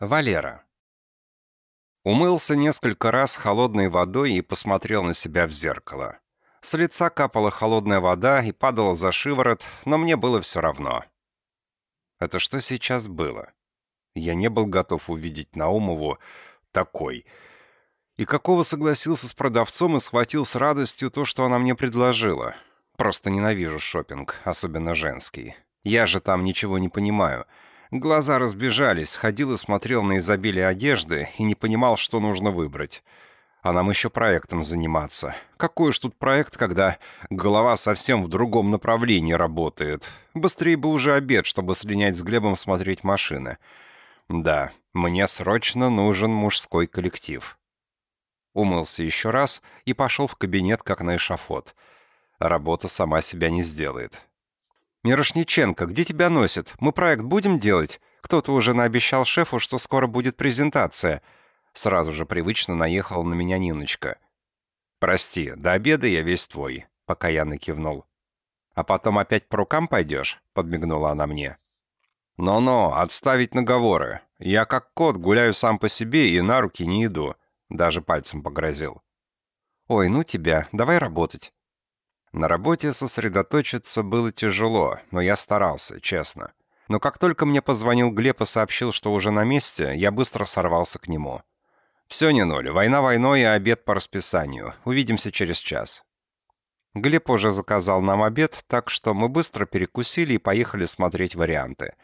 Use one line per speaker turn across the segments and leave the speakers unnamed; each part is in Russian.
Валера. Умылся несколько раз холодной водой и посмотрел на себя в зеркало. С лица капала холодная вода и падала за шиворот, но мне было все равно. Это что сейчас было? Я не был готов увидеть Наумову такой. И какого согласился с продавцом и схватил с радостью то, что она мне предложила. Просто ненавижу шопинг, особенно женский. Я же там ничего не понимаю — Глаза разбежались, ходил и смотрел на изобилие одежды и не понимал, что нужно выбрать. А нам еще проектом заниматься. Какой уж тут проект, когда голова совсем в другом направлении работает. Быстрее бы уже обед, чтобы слинять с Глебом смотреть машины. Да, мне срочно нужен мужской коллектив. Умылся еще раз и пошел в кабинет, как на эшафот. Работа сама себя не сделает. «Мирошниченко, где тебя носит? Мы проект будем делать? Кто-то уже наобещал шефу, что скоро будет презентация». Сразу же привычно наехала на меня Ниночка. «Прости, до обеда я весь твой», — покаянно кивнул. «А потом опять по рукам пойдешь?» — подмигнула она мне. «Но-но, отставить наговоры. Я как кот гуляю сам по себе и на руки не иду», — даже пальцем погрозил. «Ой, ну тебя, давай работать». На работе сосредоточиться было тяжело, но я старался, честно. Но как только мне позвонил Глеб и сообщил, что уже на месте, я быстро сорвался к нему. «Все не ноль. Война войной и обед по расписанию. Увидимся через час». Глеб уже заказал нам обед, так что мы быстро перекусили и поехали смотреть варианты.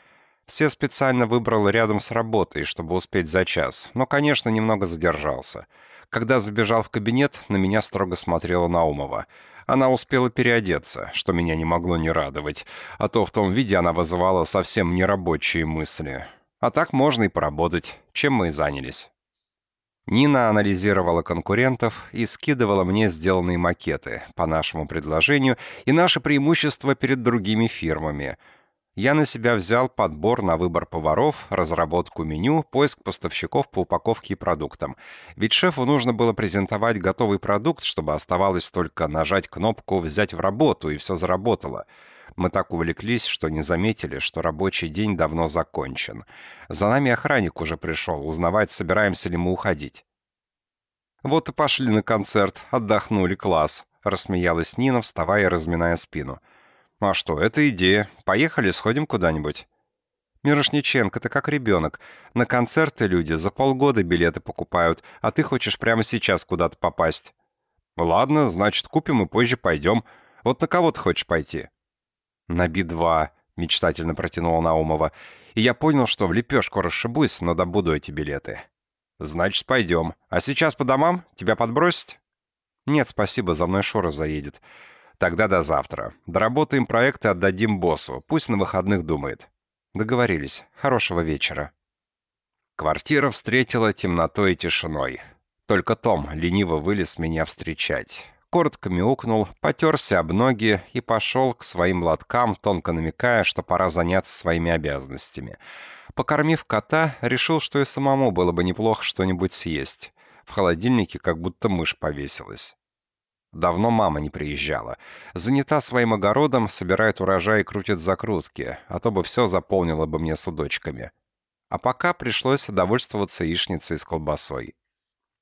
Все специально выбрал рядом с работой, чтобы успеть за час, но, конечно, немного задержался. Когда забежал в кабинет, на меня строго смотрела Наумова — она успела переодеться, что меня не могло не радовать, а то в том виде она вызывала совсем нерабочие мысли. А так можно и поработать, чем мы и занялись. Нина анализировала конкурентов и скидывала мне сделанные макеты по нашему предложению и наши преимущества перед другими фирмами – я на себя взял подбор на выбор поваров, разработку меню, поиск поставщиков по упаковке и продуктам. Ведь шефу нужно было презентовать готовый продукт, чтобы оставалось только нажать кнопку «Взять в работу» и все заработало. Мы так увлеклись, что не заметили, что рабочий день давно закончен. За нами охранник уже пришел, узнавать, собираемся ли мы уходить. «Вот и пошли на концерт, отдохнули, класс», — рассмеялась Нина, вставая и разминая спину. «А что, это идея. Поехали, сходим куда-нибудь». «Мирошниченко, ты как ребенок. На концерты люди за полгода билеты покупают, а ты хочешь прямо сейчас куда-то попасть». «Ладно, значит, купим и позже пойдем. Вот на кого ты хочешь пойти?» «На Би-2», — мечтательно протянула Наумова. «И я понял, что в лепешку расшибусь, но добуду эти билеты». «Значит, пойдем. А сейчас по домам? Тебя подбросить?» «Нет, спасибо, за мной Шора заедет. Тогда до завтра. Доработаем проект и отдадим боссу. Пусть на выходных думает. Договорились. Хорошего вечера. Квартира встретила темнотой и тишиной. Только Том лениво вылез меня встречать. Коротко мяукнул, потерся об ноги и пошел к своим лоткам, тонко намекая, что пора заняться своими обязанностями. Покормив кота, решил, что и самому было бы неплохо что-нибудь съесть. В холодильнике как будто мышь повесилась. Давно мама не приезжала. Занята своим огородом, собирает урожай и крутит закрутки, а то бы все заполнило бы мне судочками. А пока пришлось довольствоваться яичницей с колбасой.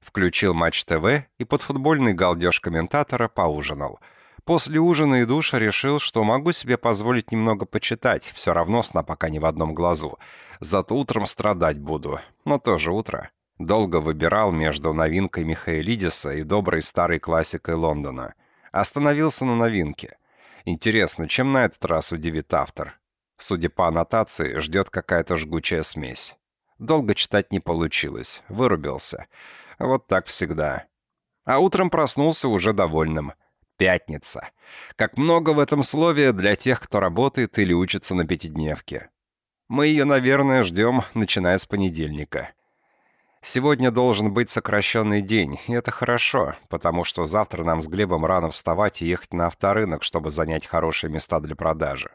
Включил Матч ТВ и под футбольный галдеж комментатора поужинал. После ужина и душа решил, что могу себе позволить немного почитать, все равно сна пока не в одном глазу. Зато утром страдать буду, но тоже утро. Долго выбирал между новинкой Михаэлидиса и доброй старой классикой Лондона. Остановился на новинке. Интересно, чем на этот раз удивит автор? Судя по аннотации, ждет какая-то жгучая смесь. Долго читать не получилось, вырубился. Вот так всегда. А утром проснулся уже довольным. Пятница. Как много в этом слове для тех, кто работает или учится на пятидневке. Мы ее, наверное, ждем, начиная с понедельника. Сегодня должен быть сокращенный день, и это хорошо, потому что завтра нам с Глебом рано вставать и ехать на авторынок, чтобы занять хорошие места для продажи.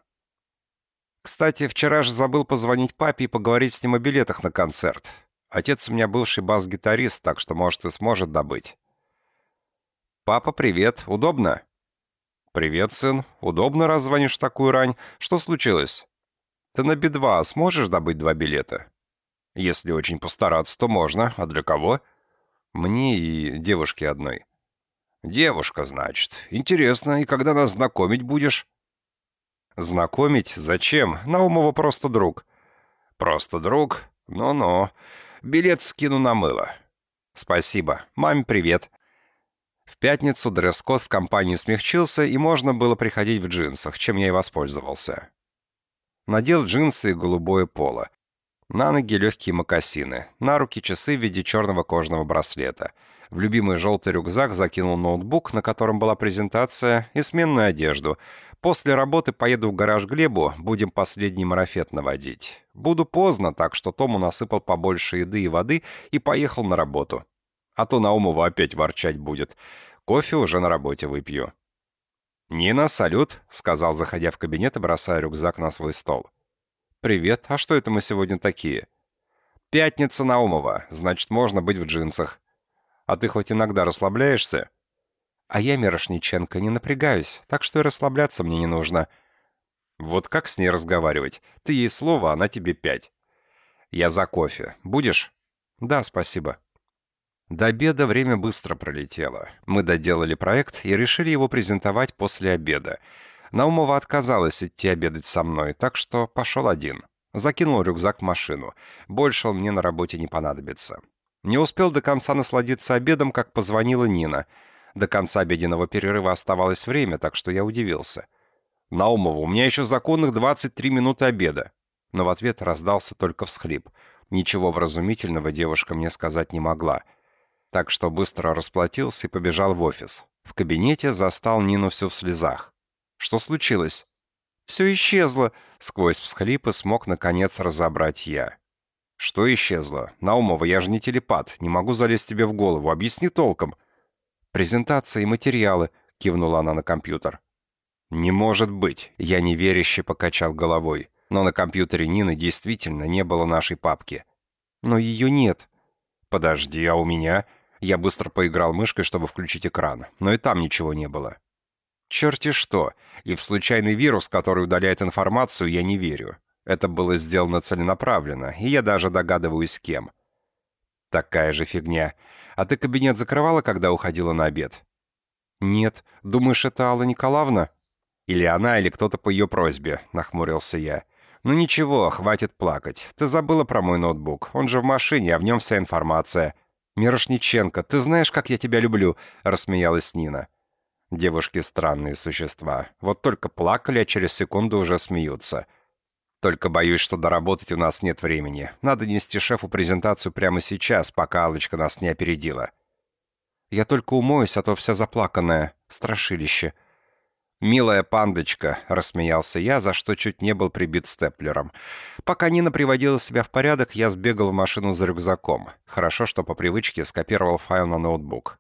Кстати, вчера же забыл позвонить папе и поговорить с ним о билетах на концерт. Отец у меня бывший бас-гитарист, так что, может, и сможет добыть. «Папа, привет. Удобно?» «Привет, сын. Удобно, раз звонишь такую рань. Что случилось?» «Ты на Би-2 сможешь добыть два билета?» Если очень постараться, то можно. А для кого? Мне и девушке одной. Девушка, значит. Интересно, и когда нас знакомить будешь? Знакомить? Зачем? Наумова просто друг. Просто друг? Ну-ну. Билет скину на мыло. Спасибо. Маме привет. В пятницу дресс-код в компании смягчился, и можно было приходить в джинсах, чем я и воспользовался. Надел джинсы и голубое поло. На ноги легкие мокасины, на руки часы в виде черного кожаного браслета. В любимый желтый рюкзак закинул ноутбук, на котором была презентация, и сменную одежду. После работы поеду в гараж Глебу, будем последний марафет наводить. Буду поздно, так что Тому насыпал побольше еды и воды и поехал на работу. А то Наумова опять ворчать будет. Кофе уже на работе выпью. «Нина, салют», — сказал, заходя в кабинет и бросая рюкзак на свой стол. «Привет. А что это мы сегодня такие?» «Пятница Наумова. Значит, можно быть в джинсах. А ты хоть иногда расслабляешься?» «А я, Мирошниченко, не напрягаюсь, так что и расслабляться мне не нужно». «Вот как с ней разговаривать? Ты ей слово, она тебе пять». «Я за кофе. Будешь?» «Да, спасибо». До обеда время быстро пролетело. Мы доделали проект и решили его презентовать после обеда. Наумова отказалась идти обедать со мной, так что пошел один. Закинул рюкзак в машину. Больше он мне на работе не понадобится. Не успел до конца насладиться обедом, как позвонила Нина. До конца обеденного перерыва оставалось время, так что я удивился. «Наумова, у меня еще законных 23 минуты обеда». Но в ответ раздался только всхлип. Ничего вразумительного девушка мне сказать не могла так что быстро расплатился и побежал в офис. В кабинете застал Нину всю в слезах. «Что случилось?» «Все исчезло», — сквозь всхлипы смог наконец разобрать я. «Что исчезло? Наумова, я же не телепат, не могу залезть тебе в голову, объясни толком». «Презентация и материалы», — кивнула она на компьютер. «Не может быть!» — я неверяще покачал головой. Но на компьютере Нины действительно не было нашей папки. «Но ее нет». «Подожди, а у меня?» Я быстро поиграл мышкой, чтобы включить экран, но и там ничего не было. Черти что, и в случайный вирус, который удаляет информацию, я не верю. Это было сделано целенаправленно, и я даже догадываюсь, кем. Такая же фигня. А ты кабинет закрывала, когда уходила на обед? Нет. Думаешь, это Алла Николаевна? Или она, или кто-то по ее просьбе, нахмурился я. Ну ничего, хватит плакать. Ты забыла про мой ноутбук. Он же в машине, а в нем вся информация. «Мирошниченко, ты знаешь, как я тебя люблю?» — рассмеялась Нина. Девушки — странные существа. Вот только плакали, а через секунду уже смеются. Только боюсь, что доработать у нас нет времени. Надо нести шефу презентацию прямо сейчас, пока алочка нас не опередила. Я только умоюсь, а то вся заплаканная. Страшилище. «Милая пандочка», — рассмеялся я, за что чуть не был прибит степлером. Пока Нина приводила себя в порядок, я сбегал в машину за рюкзаком. Хорошо, что по привычке скопировал файл на ноутбук.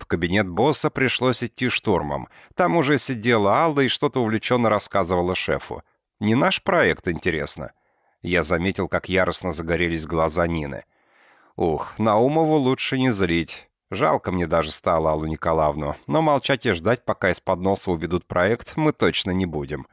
В кабинет босса пришлось идти штурмом. Там уже сидела Алла и что-то увлеченно рассказывала шефу. «Не наш проект, интересно?» Я заметил, как яростно загорелись глаза Нины. «Ух, Наумову лучше не злить. Жалко мне даже стало Аллу Николаевну, но молчать и ждать, пока из-под носа уведут проект, мы точно не будем.